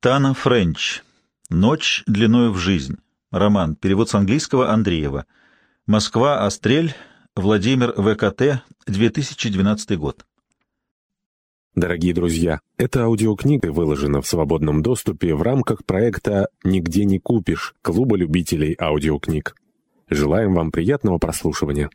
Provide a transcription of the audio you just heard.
Тана Френч. Ночь длиною в жизнь. Роман. Перевод с английского Андреева. Москва. Острель. Владимир ВКТ. 2012 год. Дорогие друзья, эта аудиокнига выложена в свободном доступе в рамках проекта «Нигде не купишь» Клуба любителей аудиокниг. Желаем вам приятного прослушивания.